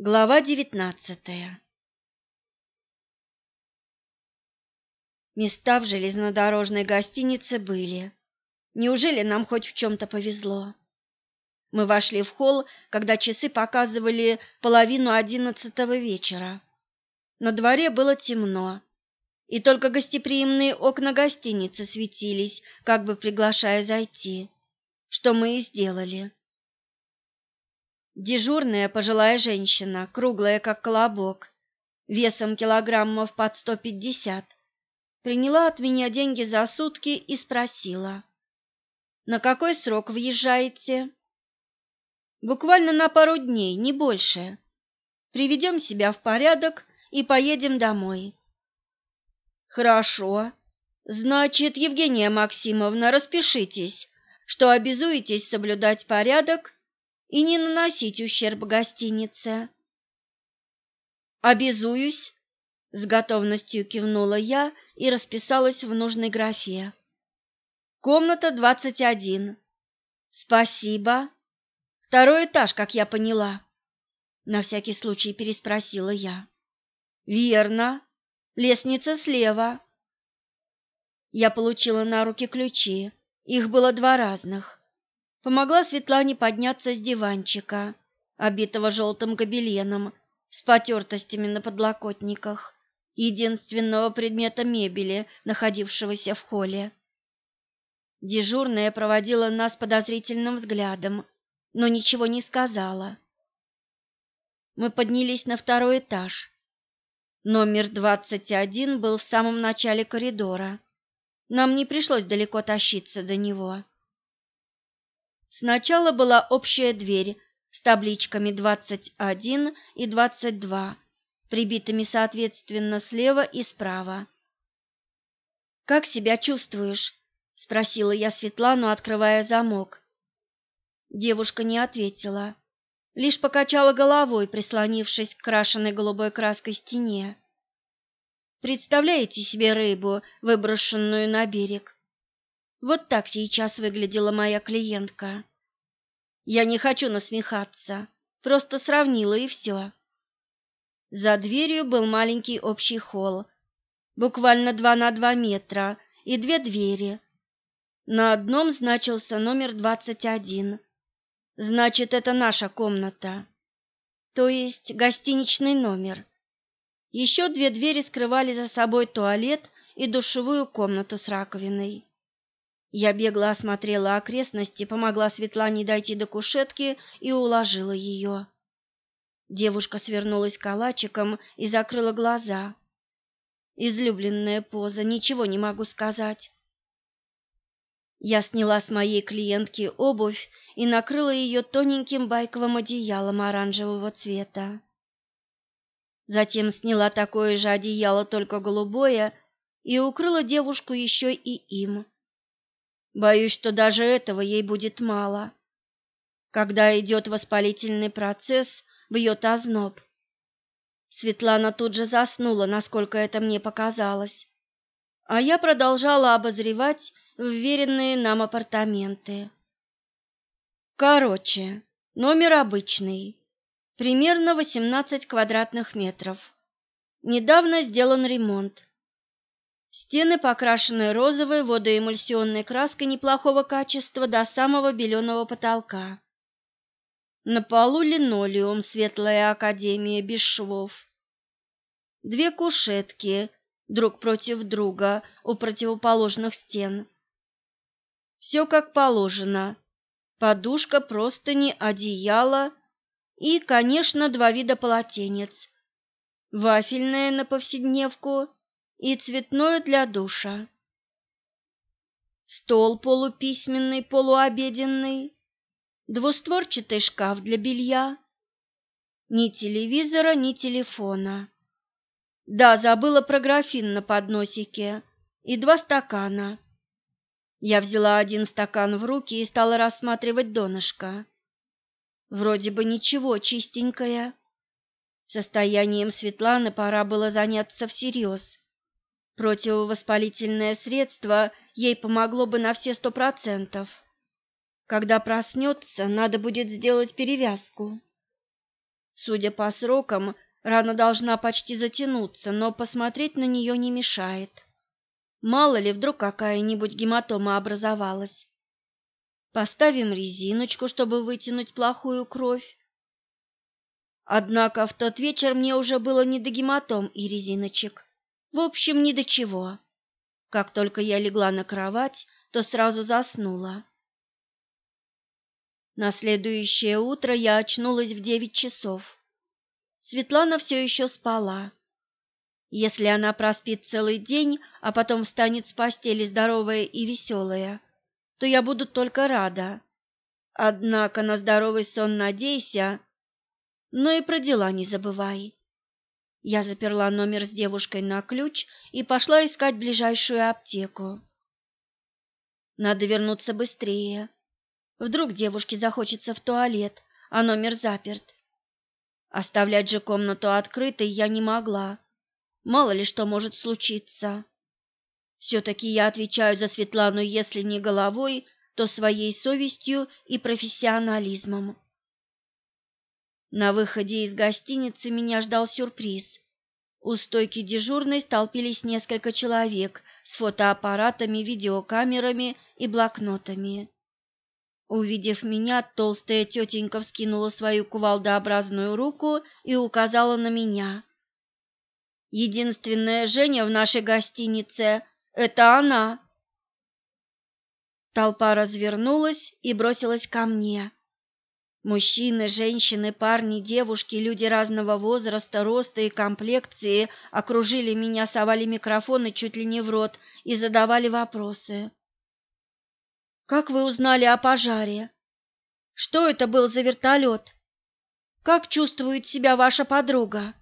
Глава девятнадцатая Места в железнодорожной гостинице были. Неужели нам хоть в чем-то повезло? Мы вошли в холл, когда часы показывали половину одиннадцатого вечера. На дворе было темно, и только гостеприимные окна гостиницы светились, как бы приглашая зайти, что мы и сделали. Дежурная пожилая женщина, круглая как колобок, весом килограммов под сто пятьдесят, приняла от меня деньги за сутки и спросила, «На какой срок въезжаете?» «Буквально на пару дней, не больше. Приведем себя в порядок и поедем домой». «Хорошо. Значит, Евгения Максимовна, распишитесь, что обязуетесь соблюдать порядок и не наносить ущерб гостинице. Обязуюсь, с готовностью кивнула я и расписалась в нужной графе. Комната двадцать один. Спасибо. Второй этаж, как я поняла. На всякий случай переспросила я. Верно. Лестница слева. Я получила на руки ключи. Их было два разных помогла Светлане подняться с диванчика, обитого желтым гобеленом, с потертостями на подлокотниках, единственного предмета мебели, находившегося в холле. Дежурная проводила нас подозрительным взглядом, но ничего не сказала. Мы поднялись на второй этаж. Номер двадцать один был в самом начале коридора. Нам не пришлось далеко тащиться до него. Сначала была общая дверь с табличками 21 и 22, прибитыми соответственно слева и справа. «Как себя чувствуешь?» – спросила я Светлану, открывая замок. Девушка не ответила, лишь покачала головой, прислонившись к крашенной голубой краской стене. «Представляете себе рыбу, выброшенную на берег? Вот так сейчас выглядела моя клиентка. Я не хочу насмехаться, просто сравнила и все. За дверью был маленький общий холл, буквально два на два метра, и две двери. На одном значился номер двадцать один. Значит, это наша комната, то есть гостиничный номер. Еще две двери скрывали за собой туалет и душевую комнату с раковиной. Я бегло осмотрела окрестности, помогла Светлане дойти до кушетки и уложила ее. Девушка свернулась калачиком и закрыла глаза. Излюбленная поза, ничего не могу сказать. Я сняла с моей клиентки обувь и накрыла ее тоненьким байковым одеялом оранжевого цвета. Затем сняла такое же одеяло, только голубое, и укрыла девушку еще и им. Боюсь, что даже этого ей будет мало. Когда идет воспалительный процесс, бьет озноб. Светлана тут же заснула, насколько это мне показалось. А я продолжала обозревать вверенные нам апартаменты. Короче, номер обычный, примерно 18 квадратных метров. Недавно сделан ремонт. Стены покрашены розовой водоэмульсионной краской неплохого качества до самого беленого потолка. На полу линолеум светлая академия без швов. Две кушетки друг против друга у противоположных стен. Все как положено. Подушка, простыни, одеяло и, конечно, два вида полотенец. Вафельное на повседневку и цветное для душа. Стол полуписьменный, полуобеденный, двустворчатый шкаф для белья. Ни телевизора, ни телефона. Да, забыла про графин на подносике и два стакана. Я взяла один стакан в руки и стала рассматривать донышко. Вроде бы ничего, чистенькое. Состоянием Светланы пора было заняться всерьез. Противовоспалительное средство ей помогло бы на все сто процентов. Когда проснется, надо будет сделать перевязку. Судя по срокам, рана должна почти затянуться, но посмотреть на нее не мешает. Мало ли, вдруг какая-нибудь гематома образовалась. Поставим резиночку, чтобы вытянуть плохую кровь. Однако в тот вечер мне уже было не до гематом и резиночек. В общем, ни до чего. Как только я легла на кровать, то сразу заснула. На следующее утро я очнулась в девять часов. Светлана все еще спала. Если она проспит целый день, а потом встанет с постели здоровая и веселая, то я буду только рада. Однако на здоровый сон надейся, но и про дела не забывай. Я заперла номер с девушкой на ключ и пошла искать ближайшую аптеку. Надо вернуться быстрее. Вдруг девушке захочется в туалет, а номер заперт. Оставлять же комнату открытой я не могла. Мало ли что может случиться. Все-таки я отвечаю за Светлану, если не головой, то своей совестью и профессионализмом. На выходе из гостиницы меня ждал сюрприз. У стойки дежурной столпились несколько человек с фотоаппаратами, видеокамерами и блокнотами. Увидев меня, толстая тетенька вскинула свою кувалдообразную руку и указала на меня. «Единственная Женя в нашей гостинице — это она!» Толпа развернулась и бросилась ко мне. Мужчины, женщины, парни, девушки, люди разного возраста, роста и комплекции окружили меня, совали микрофоны чуть ли не в рот и задавали вопросы. Как вы узнали о пожаре? Что это был за вертолет? Как чувствует себя ваша подруга?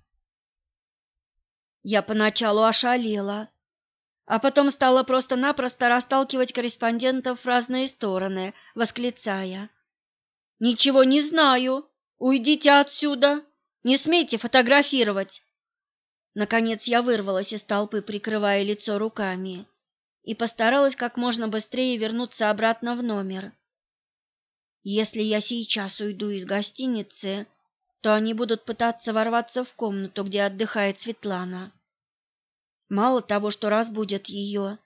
Я поначалу ошалела, а потом стала просто-напросто расталкивать корреспондентов в разные стороны, восклицая. «Ничего не знаю! Уйдите отсюда! Не смейте фотографировать!» Наконец я вырвалась из толпы, прикрывая лицо руками и постаралась как можно быстрее вернуться обратно в номер. Если я сейчас уйду из гостиницы, то они будут пытаться ворваться в комнату, где отдыхает Светлана. Мало того, что разбудят ее,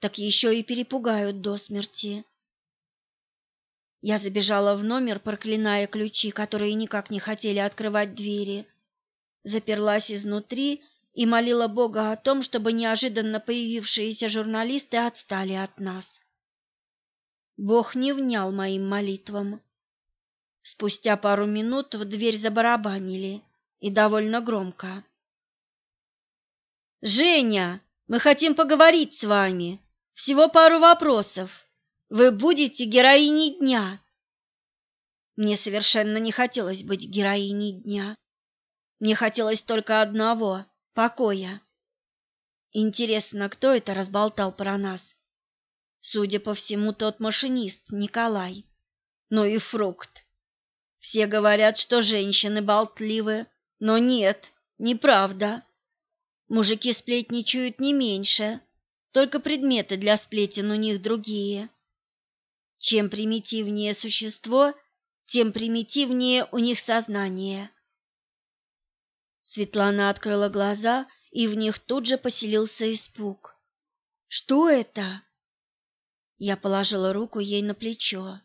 так еще и перепугают до смерти. Я забежала в номер, проклиная ключи, которые никак не хотели открывать двери, заперлась изнутри и молила Бога о том, чтобы неожиданно появившиеся журналисты отстали от нас. Бог не внял моим молитвам. Спустя пару минут в дверь забарабанили, и довольно громко. «Женя, мы хотим поговорить с вами. Всего пару вопросов. Вы будете героиней дня». Мне совершенно не хотелось быть героиней дня. Мне хотелось только одного покоя. Интересно, кто это разболтал про нас? Судя по всему, тот машинист Николай. Ну и фрукт. Все говорят, что женщины болтливы, но нет, неправда. Мужики сплетничают не меньше, только предметы для сплетен у них другие. Чем примитивнее существо, тем примитивнее у них сознание. Светлана открыла глаза, и в них тут же поселился испуг. Что это? Я положила руку ей на плечо.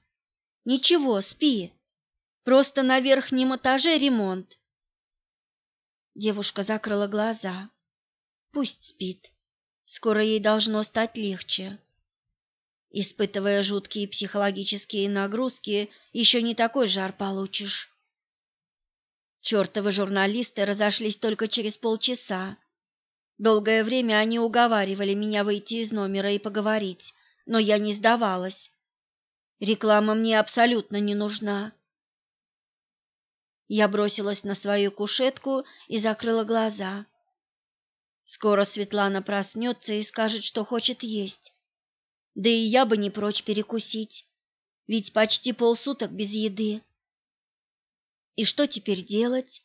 Ничего, спи. Просто на верхнем этаже ремонт. Девушка закрыла глаза. Пусть спит. Скоро ей должно стать легче. Испытывая жуткие психологические нагрузки, еще не такой жар получишь. Чертовы журналисты разошлись только через полчаса. Долгое время они уговаривали меня выйти из номера и поговорить, но я не сдавалась. Реклама мне абсолютно не нужна. Я бросилась на свою кушетку и закрыла глаза. Скоро Светлана проснется и скажет, что хочет есть. Да и я бы не прочь перекусить, ведь почти полсуток без еды. И что теперь делать?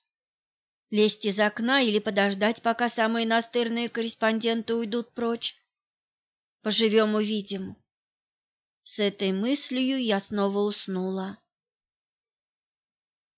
Лезть из окна или подождать, пока самые настырные корреспонденты уйдут прочь? Поживем – увидим. С этой мыслью я снова уснула.